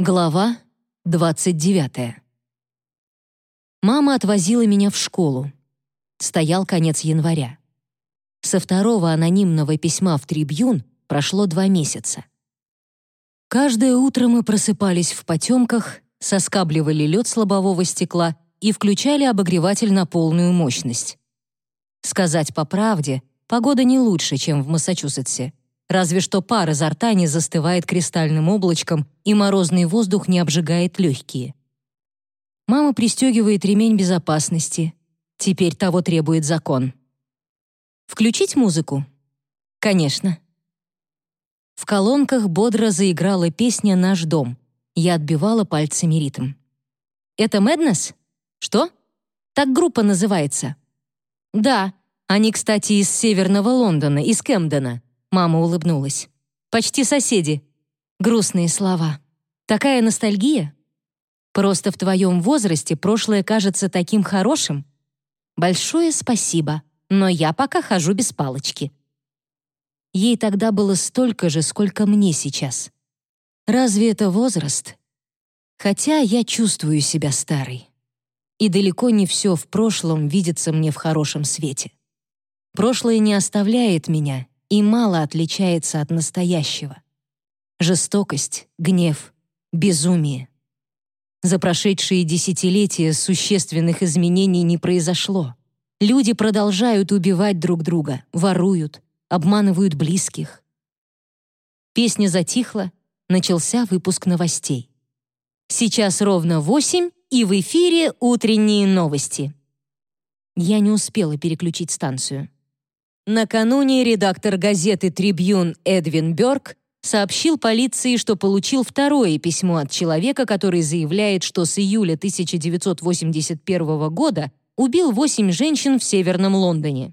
Глава 29. Мама отвозила меня в школу. Стоял конец января. Со второго анонимного письма в «Трибьюн» прошло два месяца. Каждое утро мы просыпались в потемках, соскабливали лед с лобового стекла и включали обогреватель на полную мощность. Сказать по правде, погода не лучше, чем в Массачусетсе. Разве что пар изо рта не застывает кристальным облачком, и морозный воздух не обжигает легкие. Мама пристегивает ремень безопасности. Теперь того требует закон. Включить музыку? Конечно. В колонках бодро заиграла песня «Наш дом». Я отбивала пальцами ритм. «Это Мэднес? Что? Так группа называется». «Да, они, кстати, из северного Лондона, из Кэмдена». Мама улыбнулась. «Почти соседи». Грустные слова. «Такая ностальгия?» «Просто в твоем возрасте прошлое кажется таким хорошим?» «Большое спасибо, но я пока хожу без палочки». Ей тогда было столько же, сколько мне сейчас. Разве это возраст? Хотя я чувствую себя старой. И далеко не все в прошлом видится мне в хорошем свете. Прошлое не оставляет меня и мало отличается от настоящего. Жестокость, гнев, безумие. За прошедшие десятилетия существенных изменений не произошло. Люди продолжают убивать друг друга, воруют, обманывают близких. Песня затихла, начался выпуск новостей. Сейчас ровно восемь, и в эфире утренние новости. Я не успела переключить станцию. Накануне редактор газеты «Трибьюн» Эдвин Бёрк сообщил полиции, что получил второе письмо от человека, который заявляет, что с июля 1981 года убил восемь женщин в Северном Лондоне.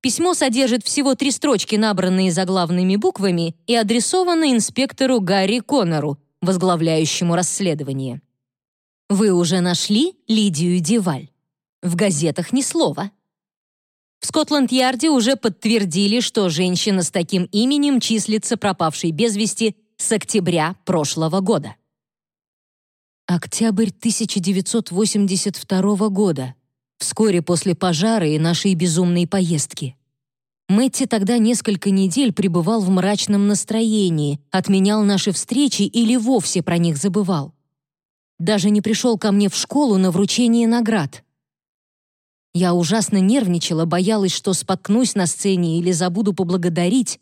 Письмо содержит всего три строчки, набранные заглавными буквами, и адресовано инспектору Гарри Коннору, возглавляющему расследование. «Вы уже нашли Лидию Деваль?» В газетах ни слова. В Скотланд-Ярде уже подтвердили, что женщина с таким именем числится пропавшей без вести с октября прошлого года. Октябрь 1982 года, вскоре после пожара и нашей безумной поездки. Мэтти тогда несколько недель пребывал в мрачном настроении, отменял наши встречи или вовсе про них забывал. Даже не пришел ко мне в школу на вручение наград. Я ужасно нервничала, боялась, что споткнусь на сцене или забуду поблагодарить.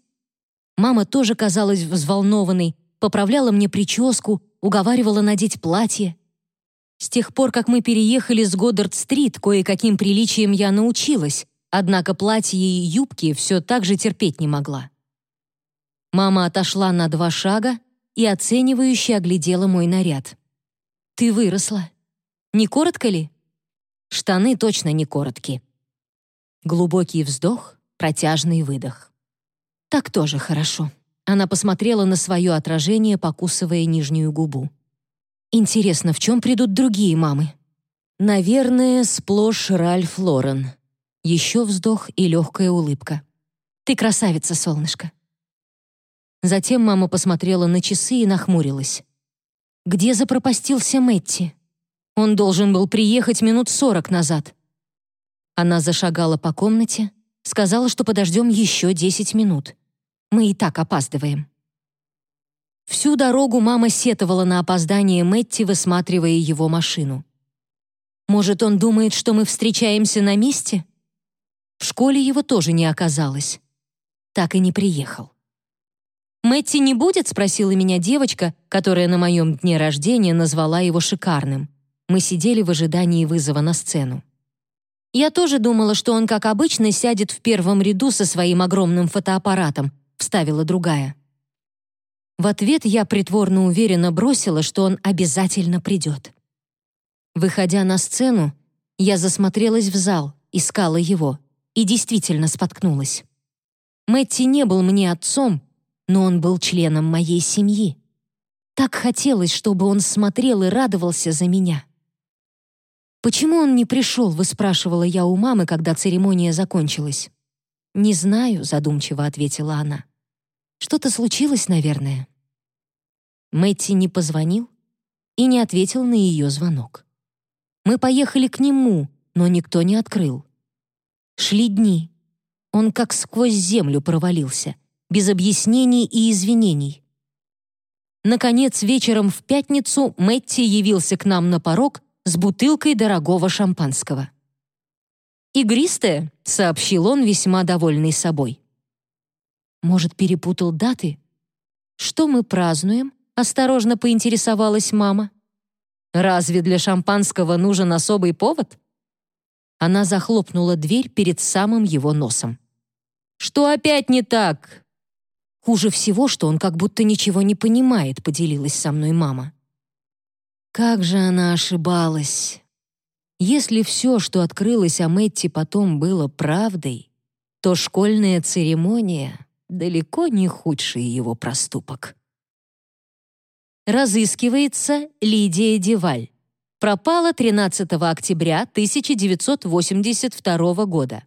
Мама тоже казалась взволнованной, поправляла мне прическу, уговаривала надеть платье. С тех пор, как мы переехали с Годдард-стрит, кое-каким приличием я научилась, однако платье и юбки все так же терпеть не могла. Мама отошла на два шага и оценивающе оглядела мой наряд. «Ты выросла. Не коротко ли?» Штаны точно не короткие. Глубокий вздох, протяжный выдох. Так тоже хорошо. Она посмотрела на свое отражение, покусывая нижнюю губу. Интересно, в чем придут другие мамы? Наверное, сплошь Ральф Лорен. Еще вздох и легкая улыбка. Ты красавица, солнышко. Затем мама посмотрела на часы и нахмурилась. Где запропастился Мэтти? Он должен был приехать минут сорок назад. Она зашагала по комнате, сказала, что подождем еще десять минут. Мы и так опаздываем. Всю дорогу мама сетовала на опоздание Мэтти, высматривая его машину. Может, он думает, что мы встречаемся на месте? В школе его тоже не оказалось. Так и не приехал. «Мэтти не будет?» — спросила меня девочка, которая на моем дне рождения назвала его шикарным. Мы сидели в ожидании вызова на сцену. Я тоже думала, что он, как обычно, сядет в первом ряду со своим огромным фотоаппаратом, вставила другая. В ответ я притворно уверенно бросила, что он обязательно придет. Выходя на сцену, я засмотрелась в зал, искала его и действительно споткнулась. Мэтти не был мне отцом, но он был членом моей семьи. Так хотелось, чтобы он смотрел и радовался за меня. «Почему он не пришел?» — выспрашивала я у мамы, когда церемония закончилась. «Не знаю», — задумчиво ответила она. «Что-то случилось, наверное». Мэтти не позвонил, и не ответил на ее звонок. Мы поехали к нему, но никто не открыл. Шли дни. Он как сквозь землю провалился, без объяснений и извинений. Наконец, вечером в пятницу Мэтти явился к нам на порог с бутылкой дорогого шампанского. «Игристое», — сообщил он, весьма довольный собой. «Может, перепутал даты?» «Что мы празднуем?» — осторожно поинтересовалась мама. «Разве для шампанского нужен особый повод?» Она захлопнула дверь перед самым его носом. «Что опять не так?» Хуже всего, что он как будто ничего не понимает, поделилась со мной мама. Как же она ошибалась. Если все, что открылось о Мэтти потом было правдой, то школьная церемония далеко не худший его проступок. Разыскивается Лидия Деваль. Пропала 13 октября 1982 года.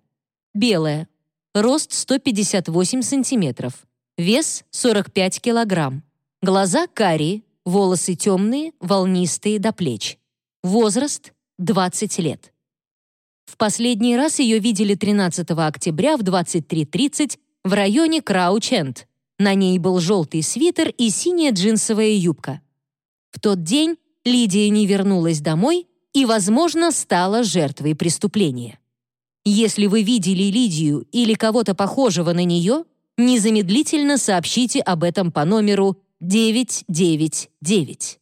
Белая. Рост 158 сантиметров. Вес 45 килограмм. Глаза карие, волосы темные, волнистые до плеч. Возраст 20 лет. В последний раз ее видели 13 октября в 23.30 в районе Краученд. На ней был желтый свитер и синяя джинсовая юбка. В тот день Лидия не вернулась домой и, возможно, стала жертвой преступления. Если вы видели Лидию или кого-то похожего на нее, незамедлительно сообщите об этом по номеру 999.